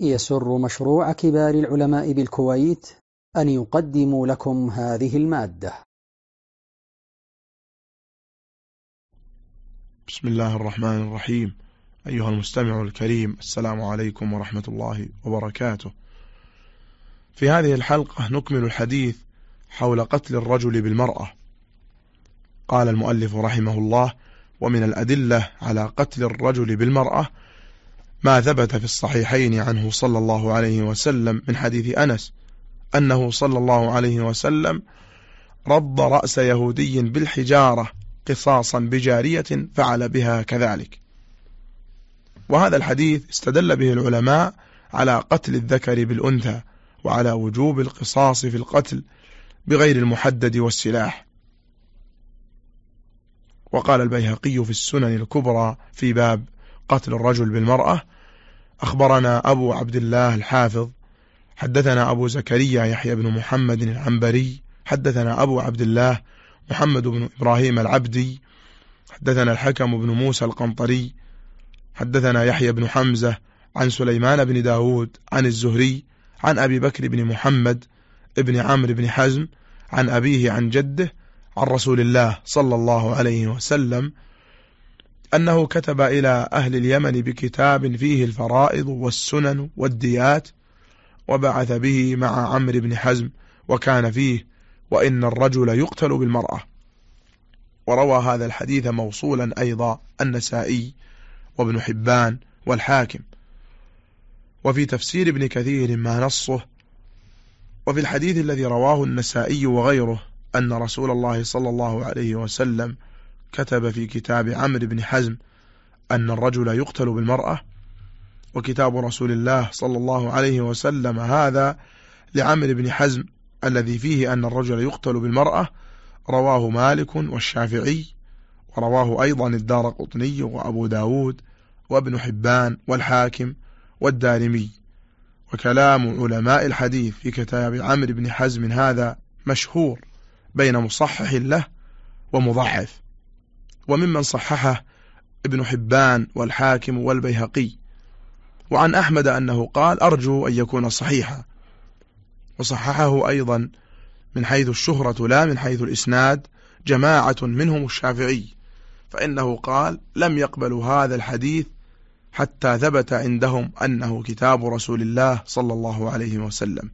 يسر مشروع كبار العلماء بالكويت أن يقدم لكم هذه المادة. بسم الله الرحمن الرحيم. أيها المستمع الكريم السلام عليكم ورحمة الله وبركاته. في هذه الحلقة نكمل الحديث حول قتل الرجل بالمرأة. قال المؤلف رحمه الله ومن الأدلة على قتل الرجل بالمرأة ما ثبت في الصحيحين عنه صلى الله عليه وسلم من حديث أنس أنه صلى الله عليه وسلم رض رأس يهودي بالحجارة قصاصا بجارية فعل بها كذلك. وهذا الحديث استدل به العلماء على قتل الذكر بالأنثى وعلى وجوب القصاص في القتل بغير المحدد والسلاح. وقال البيهقي في السنن الكبرى في باب قتل الرجل بالمرأة أخبرنا أبو عبد الله الحافظ حدثنا أبو زكريا يحيى بن محمد العنبري حدثنا أبو عبد الله محمد بن إبراهيم العبدي حدثنا الحكم بن موسى القنطري حدثنا يحيى بن حمزة عن سليمان بن داود عن الزهري عن أبي بكر بن محمد ابن عمرو بن حزم عن أبيه عن جده عن رسول الله صلى الله عليه وسلم أنه كتب إلى أهل اليمن بكتاب فيه الفرائض والسنن والديات وبعث به مع عمرو بن حزم وكان فيه وإن الرجل يقتل بالمرأة. وروى هذا الحديث موصولا أيضا النسائي وابن حبان والحاكم. وفي تفسير ابن كثير ما نصه وفي الحديث الذي رواه النسائي وغيره أن رسول الله صلى الله عليه وسلم كتب في كتاب عمرو بن حزم أن الرجل يقتل بالمرأة وكتاب رسول الله صلى الله عليه وسلم هذا لعمرو بن حزم الذي فيه أن الرجل يقتل بالمرأة رواه مالك والشافعي ورواه أيضا الدار قطني وأبو داود وابن حبان والحاكم والدارمي. وكلام علماء الحديث في كتاب عمرو بن حزم هذا مشهور بين مصحح له ومضعف وممن صححه ابن حبان والحاكم والبيهقي. وعن أحمد أنه قال أرجو أن يكون صحيحا. وصححه أيضا من حيث الشهرة لا من حيث الإسناد جماعة منهم الشافعي. فإنه قال لم يقبلوا هذا الحديث حتى ثبت عندهم أنه كتاب رسول الله صلى الله عليه وسلم.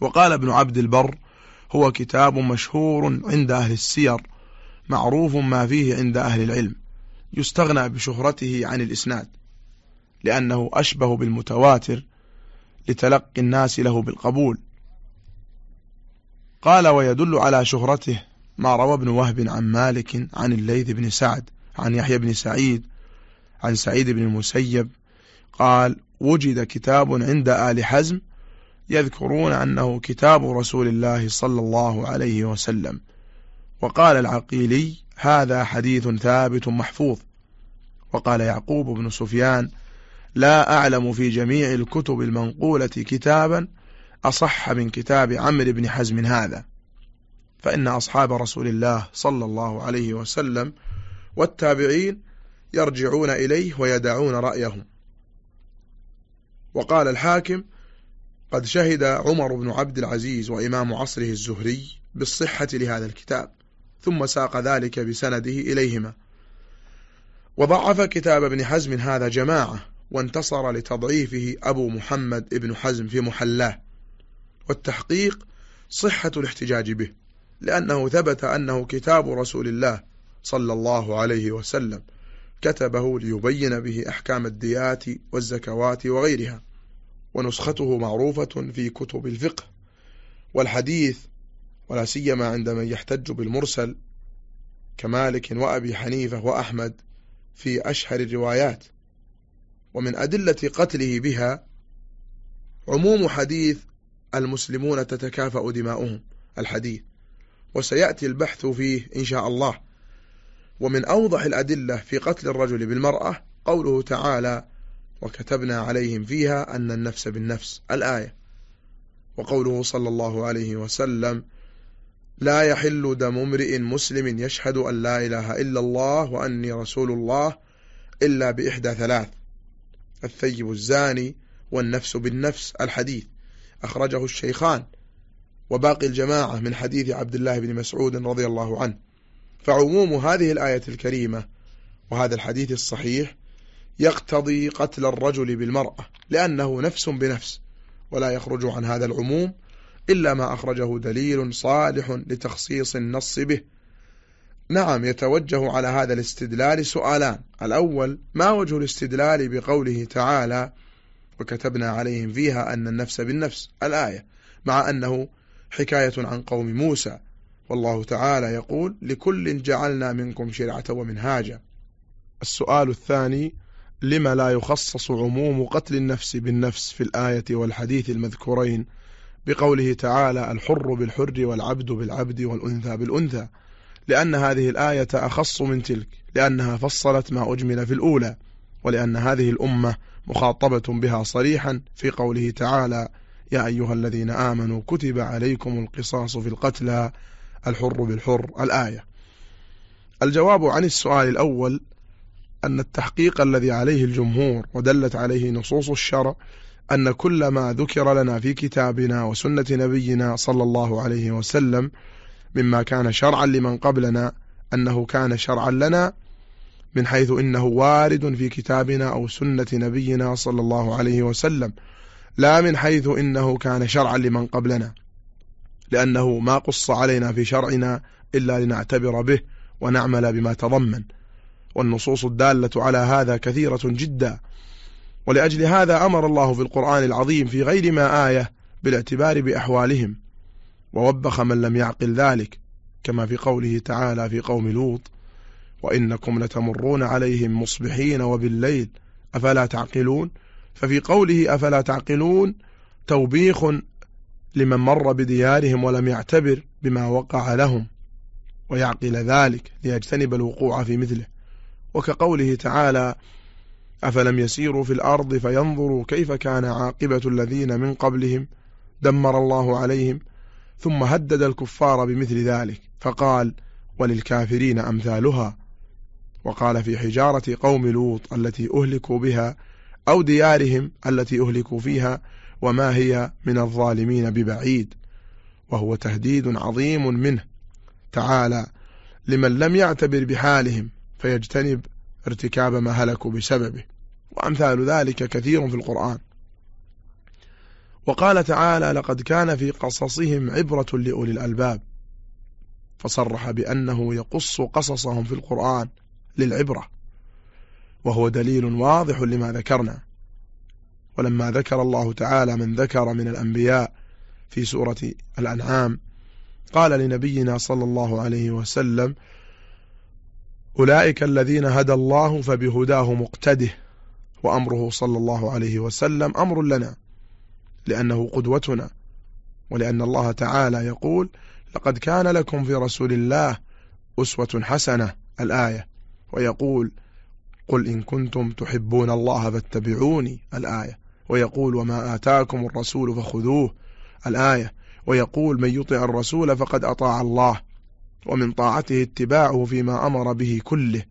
وقال ابن عبد البر هو كتاب مشهور عند أهل السير معروف ما فيه عند أهل العلم يستغنى بشهرته عن الإسناد لأنه أشبه بالمتواتر لتلقي الناس له بالقبول. قال ويدل على شهرته ما روى ابن وهب عن مالك عن الليث بن سعد عن يحيى بن سعيد عن سعيد بن المسيب. قال وجد كتاب عند آل حزم يذكرون أنه كتاب رسول الله صلى الله عليه وسلم. وقال العقيلي هذا حديث ثابت محفوظ. وقال يعقوب بن سفيان لا أعلم في جميع الكتب المنقولة كتابا أصح من كتاب عمرو بن حزم هذا. فإن أصحاب رسول الله صلى الله عليه وسلم والتابعين يرجعون إليه ويدعون رأيهم. وقال الحاكم قد شهد عمر بن عبد العزيز وإمام عصره الزهري بالصحة لهذا الكتاب. ثم ساق ذلك بسنده إليهما. وضعف كتاب ابن حزم هذا جماعة وانتصر لتضعيفه أبو محمد ابن حزم في محلاه. والتحقيق صحة الاحتجاج به لأنه ثبت أنه كتاب رسول الله صلى الله عليه وسلم كتبه ليبين به أحكام الديات والزكوات وغيرها ونسخته معروفة في كتب الفقه. والحديث ولا سيما عند من يحتج بالمرسل كمالك وأبي حنيفة وأحمد في أشهر الروايات. ومن أدلة قتله بها عموم حديث المسلمون تتكافأ دماؤهم الحديث. وسيأتي البحث فيه إن شاء الله. ومن أوضح الأدلة في قتل الرجل بالمرأة قوله تعالى وكتبنا عليهم فيها أن النفس بالنفس الآية. وقوله صلى الله عليه وسلم لا يحل دم امرئ مسلم يشهد أن لا إله إلا الله وأني رسول الله إلا بإحدى ثلاث الثيب الزاني والنفس بالنفس الحديث. أخرجه الشيخان. وباقي الجماعة من حديث عبد الله بن مسعود رضي الله عنه. فعموم هذه الآية الكريمة وهذا الحديث الصحيح يقتضي قتل الرجل بالمرأة لأنه نفس بنفس ولا يخرج عن هذا العموم. إلا ما أخرجه دليل صالح لتخصيص النص به. نعم يتوجه على هذا الاستدلال سؤالان. الأول ما وجه الاستدلال بقوله تعالى وكتبنا عليهم فيها أن النفس بالنفس الآية مع أنه حكاية عن قوم موسى. والله تعالى يقول لكل جعلنا منكم شرعة ومنهاجا. السؤال الثاني لما لا يخصص عموم قتل النفس بالنفس في الآية والحديث المذكورين بقوله تعالى الحر بالحر والعبد بالعبد والأنثى بالأنثى لأن هذه الآية أخص من تلك لأنها فصلت ما أجمل في الأولى ولأن هذه الأمة مخاطبة بها صريحا في قوله تعالى يا أيها الذين آمنوا كتب عليكم القصاص في القتلى الحر بالحر الآية. الجواب عن السؤال الأول أن التحقيق الذي عليه الجمهور ودلت عليه نصوص الشرع أن كل ما ذكر لنا في كتابنا وسنة نبينا صلى الله عليه وسلم مما كان شرعا لمن قبلنا أنه كان شرعا لنا من حيث إنه وارد في كتابنا أو سنة نبينا صلى الله عليه وسلم لا من حيث إنه كان شرعا لمن قبلنا لأنه ما قص علينا في شرعنا إلا لنعتبر به ونعمل بما تضمن. والنصوص الدالة على هذا كثيرة جدا. ولأجل هذا أمر الله في القرآن العظيم في غير ما آية بالاعتبار بأحوالهم ووبخ من لم يعقل ذلك كما في قوله تعالى في قوم لوط وإنكم لتمرون عليهم مصبحين وبالليل أفلا تعقلون؟ ففي قوله أفلا تعقلون توبيخ لمن مر بديارهم ولم يعتبر بما وقع لهم ويعقل ذلك ليجتنب الوقوع في مثله. وكقوله تعالى أفلم يسيروا في الأرض فينظروا كيف كان عاقبة الذين من قبلهم؟ دمر الله عليهم. ثم هدد الكفار بمثل ذلك فقال وللكافرين أمثالها. وقال في حجارة قوم لوط التي أهلكوا بها أو ديارهم التي أهلكوا فيها وما هي من الظالمين ببعيد؟ وهو تهديد عظيم منه. تعالى لمن لم يعتبر بحالهم فيجتنب ارتكاب ما هلكوا بسببه. وأمثال ذلك كثير في القرآن. وقال تعالى لقد كان في قصصهم عبرة لأولي الألباب. فصرح بأنه يقص قصصهم في القرآن للعبرة. وهو دليل واضح لما ذكرنا. ولما ذكر الله تعالى من ذكر من الأنبياء في سورة الأنعام قال لنبينا صلى الله عليه وسلم أولئك الذين هدى الله فبهداه مقتده وأمره صلى الله عليه وسلم أمر لنا لأنه قدوتنا ولأن الله تعالى يقول لقد كان لكم في رسول الله أسوة حسنة الآية ويقول قل إن كنتم تحبون الله فاتبعوني الآية ويقول وما آتاكم الرسول فخذوه الآية ويقول من يطع الرسول فقد أطاع الله ومن طاعته اتباعه فيما أمر به كله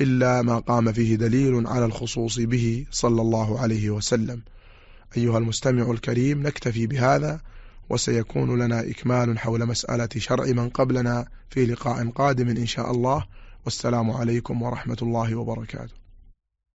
إلا ما قام فيه دليل على الخصوص به صلى الله عليه وسلم. أيها المستمع الكريم نكتفي بهذا وسيكون لنا إكمال حول مسألة شرع من قبلنا في لقاء قادم إن شاء الله. والسلام عليكم ورحمة الله وبركاته.